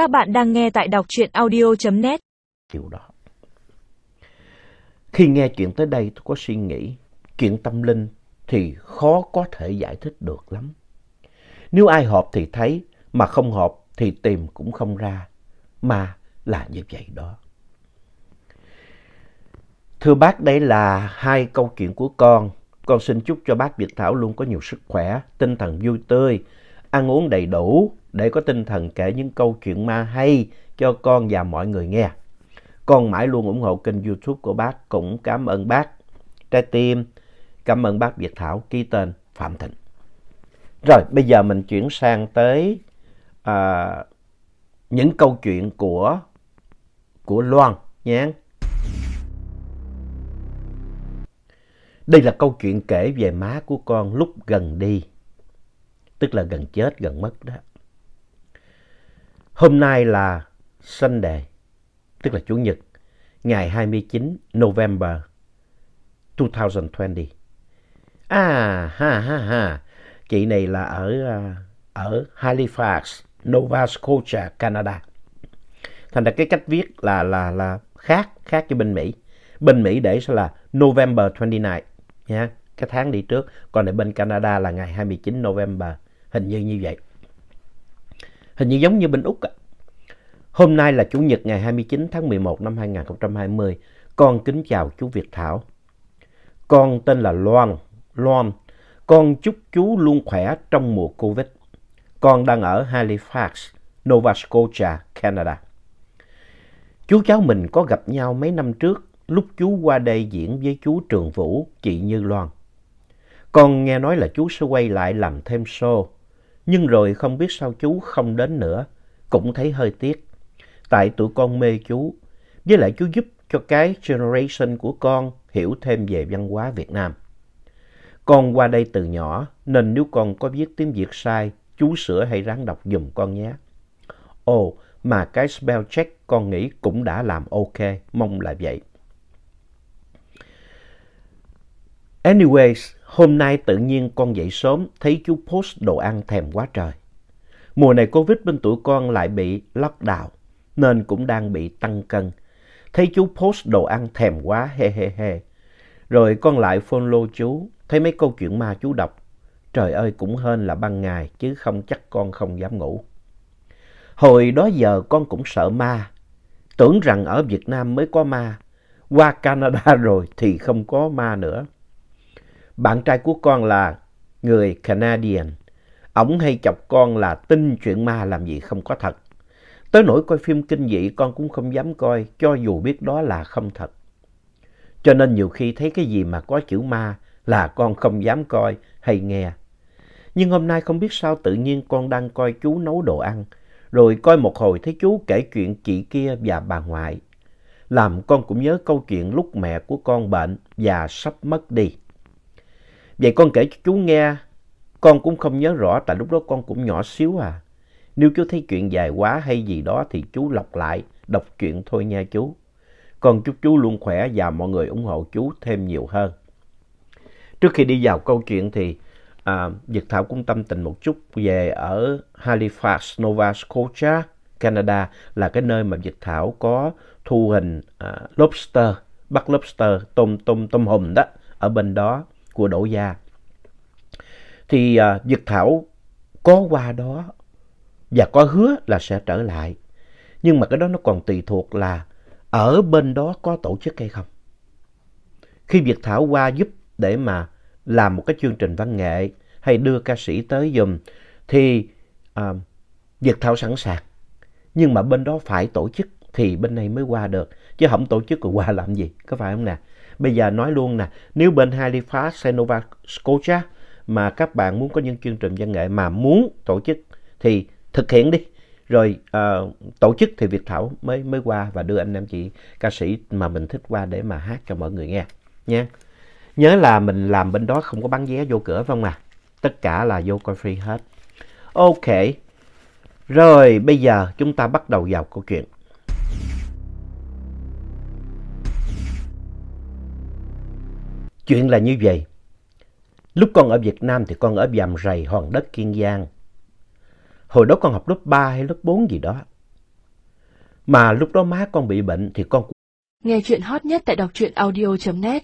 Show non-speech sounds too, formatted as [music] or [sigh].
Các bạn đang nghe tại đọc truyện audio.net. Điều đó. Khi nghe chuyện tới đây tôi có suy nghĩ, chuyện tâm linh thì khó có thể giải thích được lắm. Nếu ai hợp thì thấy, mà không hợp thì tìm cũng không ra. Mà là như vậy đó. Thưa bác, đây là hai câu chuyện của con. Con xin chúc cho bác Việt Thảo luôn có nhiều sức khỏe, tinh thần vui tươi, ăn uống đầy đủ để có tinh thần kể những câu chuyện ma hay cho con và mọi người nghe. Con mãi luôn ủng hộ kênh youtube của bác, cũng cảm ơn bác. Trái tim, cảm ơn bác Việt Thảo ký tên Phạm Thịnh. Rồi, bây giờ mình chuyển sang tới à, những câu chuyện của, của Loan nhé. Đây là câu chuyện kể về má của con lúc gần đi, tức là gần chết, gần mất đó. Hôm nay là Sunday, tức là Chủ nhật, ngày 29 November 2020. À, ha ha ha, chị này là ở, à, ở Halifax, Nova Scotia, Canada. Thành ra cái cách viết là, là, là khác, khác với bên Mỹ. Bên Mỹ để sẽ là November 29 nha, cái tháng đi trước. Còn ở bên Canada là ngày 29 November, hình như như vậy. Hình như giống như bên Úc ạ. Hôm nay là Chủ nhật ngày 29 tháng 11 năm 2020. Con kính chào chú Việt Thảo. Con tên là Loan. Loan. Con chúc chú luôn khỏe trong mùa Covid. Con đang ở Halifax, Nova Scotia, Canada. Chú cháu mình có gặp nhau mấy năm trước lúc chú qua đây diễn với chú Trường Vũ, chị Như Loan. Con nghe nói là chú sẽ quay lại làm thêm show, nhưng rồi không biết sao chú không đến nữa, cũng thấy hơi tiếc. Tại tụi con mê chú, với lại chú giúp cho cái generation của con hiểu thêm về văn hóa Việt Nam. Con qua đây từ nhỏ, nên nếu con có viết tiếng Việt sai, chú sửa hay ráng đọc dùm con nhé. Ồ, mà cái spell check con nghĩ cũng đã làm ok, mong là vậy. Anyways, hôm nay tự nhiên con dậy sớm thấy chú post đồ ăn thèm quá trời. Mùa này Covid bên tụi con lại bị lockdown nên cũng đang bị tăng cân. Thấy chú post đồ ăn thèm quá he he he. Rồi con lại follow chú, thấy mấy câu chuyện ma chú đọc. Trời ơi cũng hên là ban ngày chứ không chắc con không dám ngủ. Hồi đó giờ con cũng sợ ma. Tưởng rằng ở Việt Nam mới có ma. Qua Canada [laughs] rồi thì không có ma nữa. Bạn trai của con là người Canadian. Ông hay chọc con là tin chuyện ma làm gì không có thật. Tới nỗi coi phim kinh dị, con cũng không dám coi, cho dù biết đó là không thật. Cho nên nhiều khi thấy cái gì mà có chữ ma là con không dám coi hay nghe. Nhưng hôm nay không biết sao tự nhiên con đang coi chú nấu đồ ăn. Rồi coi một hồi thấy chú kể chuyện chị kia và bà ngoại. Làm con cũng nhớ câu chuyện lúc mẹ của con bệnh và sắp mất đi. Vậy con kể cho chú nghe, con cũng không nhớ rõ tại lúc đó con cũng nhỏ xíu à. Nếu chú thấy chuyện dài quá hay gì đó thì chú lọc lại, đọc chuyện thôi nha chú. Con chúc chú luôn khỏe và mọi người ủng hộ chú thêm nhiều hơn. Trước khi đi vào câu chuyện thì à, Việt Thảo cũng tâm tình một chút về ở Halifax, Nova Scotia, Canada là cái nơi mà Việt Thảo có thu hình à, lobster, bắt lobster, tôm, tôm, tôm hùm đó, ở bên đó của Đỗ Gia. Thì à, Việt Thảo có qua đó và có hứa là sẽ trở lại. Nhưng mà cái đó nó còn tùy thuộc là ở bên đó có tổ chức hay không. Khi Việt Thảo qua giúp để mà làm một cái chương trình văn nghệ hay đưa ca sĩ tới dùm thì à, Việt Thảo sẵn sàng. Nhưng mà bên đó phải tổ chức thì bên này mới qua được. Chứ không tổ chức rồi qua [laughs] làm gì, có phải không nè? Bây giờ nói luôn nè, nếu bên Halifax, Nova Scotia mà các bạn muốn có những chương trình văn nghệ mà muốn tổ chức thì thực hiện đi. Rồi uh, tổ chức thì Việt Thảo mới mới qua và đưa anh em chị ca sĩ mà mình thích qua để mà hát cho mọi người nghe nha. Nhớ là mình làm bên đó không có bán vé vô cửa phải không à? Tất cả là vô coi free hết. Ok. Rồi bây giờ chúng ta bắt đầu vào câu chuyện. Chuyện là như vậy. Lúc con ở Việt Nam thì con ở Vàm Rầy, Hòn Đất, Kiên Giang. Hồi đó con học lớp 3 hay lớp 4 gì đó. Mà lúc đó má con bị bệnh thì con... Nghe chuyện hot nhất tại đọc truyện audio.net